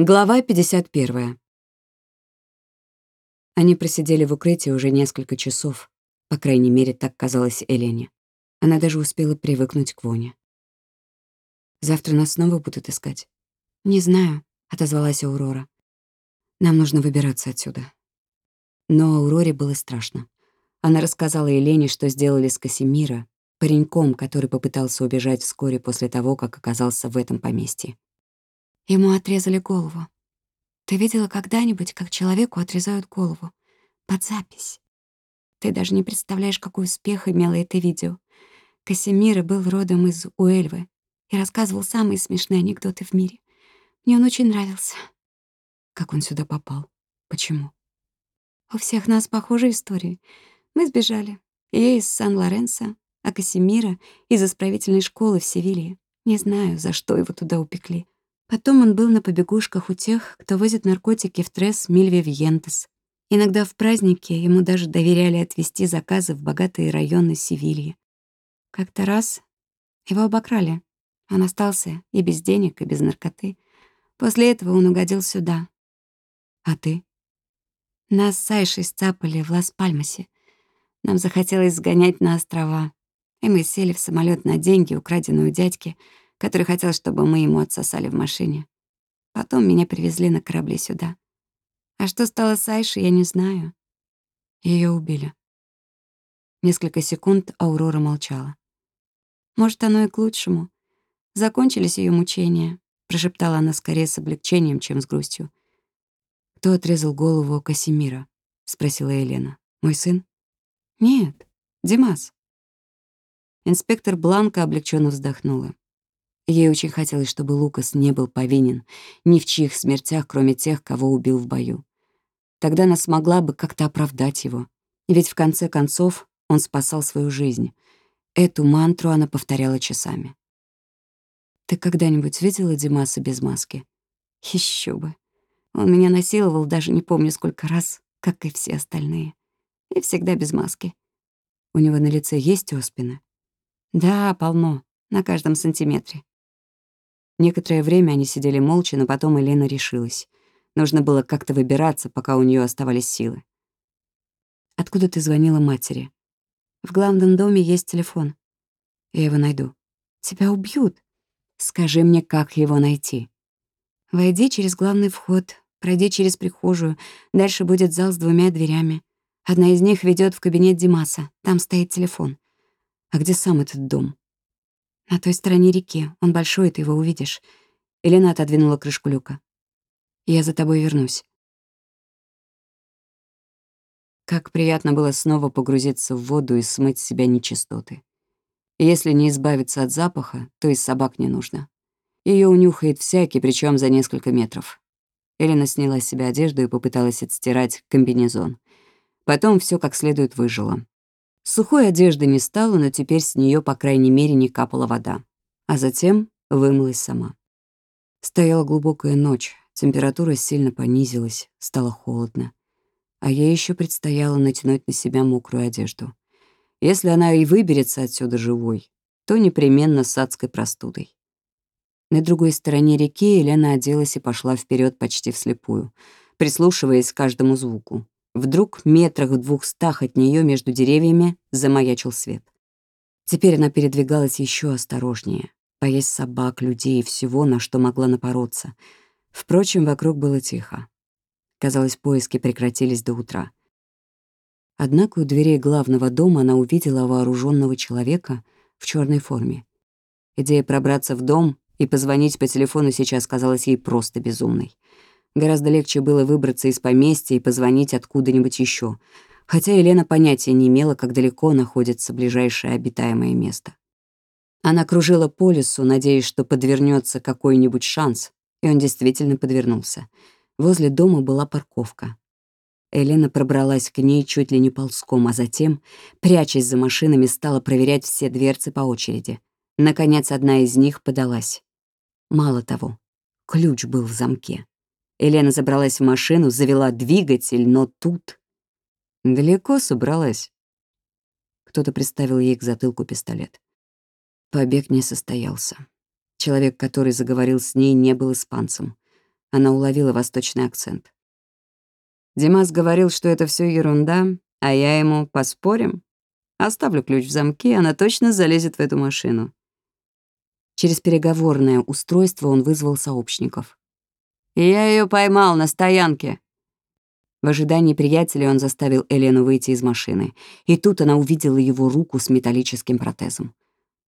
Глава 51. Они просидели в укрытии уже несколько часов. По крайней мере, так казалось Элене. Она даже успела привыкнуть к воне. «Завтра нас снова будут искать?» «Не знаю», — отозвалась Аурора. «Нам нужно выбираться отсюда». Но Ауроре было страшно. Она рассказала Елене, что сделали с Касимира, пареньком, который попытался убежать вскоре после того, как оказался в этом поместье. Ему отрезали голову. Ты видела когда-нибудь, как человеку отрезают голову? Под запись. Ты даже не представляешь, какой успех имело это видео. Касимира был родом из Уэльвы и рассказывал самые смешные анекдоты в мире. Мне он очень нравился. Как он сюда попал? Почему? У всех нас похожие истории. Мы сбежали. Я из Сан-Лоренсо, а Касимира — из исправительной школы в Севилье. Не знаю, за что его туда упекли. Потом он был на побегушках у тех, кто возит наркотики в Трес Мильве Вьентес. Иногда в праздники ему даже доверяли отвезти заказы в богатые районы Севильи. Как-то раз его обокрали. Он остался и без денег, и без наркоты. После этого он угодил сюда. А ты? Нас с Айшей сцапали в Лас-Пальмасе. Нам захотелось сгонять на острова. И мы сели в самолет на деньги, украденные у дядьки — который хотел, чтобы мы ему отсосали в машине. Потом меня привезли на корабле сюда. А что стало с Айшей, я не знаю. Ее убили. Несколько секунд Аурора молчала. Может, оно и к лучшему. Закончились ее мучения, прошептала она скорее с облегчением, чем с грустью. Кто отрезал голову Касимира? спросила Елена. Мой сын? Нет, Димас. Инспектор Бланка облегченно вздохнула. Ей очень хотелось, чтобы Лукас не был повинен ни в чьих смертях, кроме тех, кого убил в бою. Тогда она смогла бы как-то оправдать его. Ведь в конце концов он спасал свою жизнь. Эту мантру она повторяла часами. «Ты когда-нибудь видела Димаса без маски?» Еще бы. Он меня насиловал, даже не помню сколько раз, как и все остальные. И всегда без маски. У него на лице есть оспины? Да, полно, на каждом сантиметре. Некоторое время они сидели молча, но потом Елена решилась. Нужно было как-то выбираться, пока у нее оставались силы. «Откуда ты звонила матери?» «В главном доме есть телефон. Я его найду». «Тебя убьют». «Скажи мне, как его найти?» «Войди через главный вход, пройди через прихожую. Дальше будет зал с двумя дверями. Одна из них ведет в кабинет Димаса. Там стоит телефон». «А где сам этот дом?» На той стороне реки. Он большой, ты его увидишь. Елена отодвинула крышку люка. Я за тобой вернусь. Как приятно было снова погрузиться в воду и смыть с себя нечистоты. И если не избавиться от запаха, то и собак не нужно. Ее унюхает всякий, причем за несколько метров. Элена сняла с себя одежду и попыталась отстирать комбинезон. Потом все как следует выжила. Сухой одежды не стало, но теперь с нее, по крайней мере, не капала вода. А затем вымылась сама. Стояла глубокая ночь, температура сильно понизилась, стало холодно. А ей еще предстояло натянуть на себя мокрую одежду. Если она и выберется отсюда живой, то непременно с адской простудой. На другой стороне реки Елена оделась и пошла вперед почти вслепую, прислушиваясь к каждому звуку. Вдруг метрах в двухстах от нее между деревьями замаячил свет. Теперь она передвигалась еще осторожнее, боясь собак, людей и всего, на что могла напороться. Впрочем, вокруг было тихо. Казалось, поиски прекратились до утра. Однако у дверей главного дома она увидела вооруженного человека в черной форме. Идея пробраться в дом и позвонить по телефону сейчас казалась ей просто безумной. Гораздо легче было выбраться из поместья и позвонить откуда-нибудь еще, хотя Елена понятия не имела, как далеко находится ближайшее обитаемое место. Она кружила по лесу, надеясь, что подвернется какой-нибудь шанс, и он действительно подвернулся. Возле дома была парковка. Елена пробралась к ней чуть ли не ползком, а затем, прячась за машинами, стала проверять все дверцы по очереди. Наконец, одна из них подалась. Мало того, ключ был в замке. Елена забралась в машину, завела двигатель, но тут... Далеко собралась. Кто-то приставил ей к затылку пистолет. Побег не состоялся. Человек, который заговорил с ней, не был испанцем. Она уловила восточный акцент. Димас говорил, что это все ерунда, а я ему «поспорим?» Оставлю ключ в замке, она точно залезет в эту машину. Через переговорное устройство он вызвал сообщников. «Я ее поймал на стоянке». В ожидании приятеля он заставил Элену выйти из машины, и тут она увидела его руку с металлическим протезом.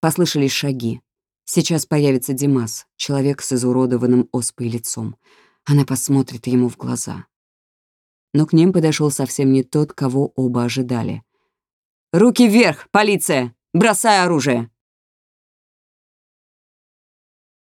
Послышались шаги. Сейчас появится Димас, человек с изуродованным оспой лицом. Она посмотрит ему в глаза. Но к ним подошел совсем не тот, кого оба ожидали. «Руки вверх, полиция! Бросай оружие!»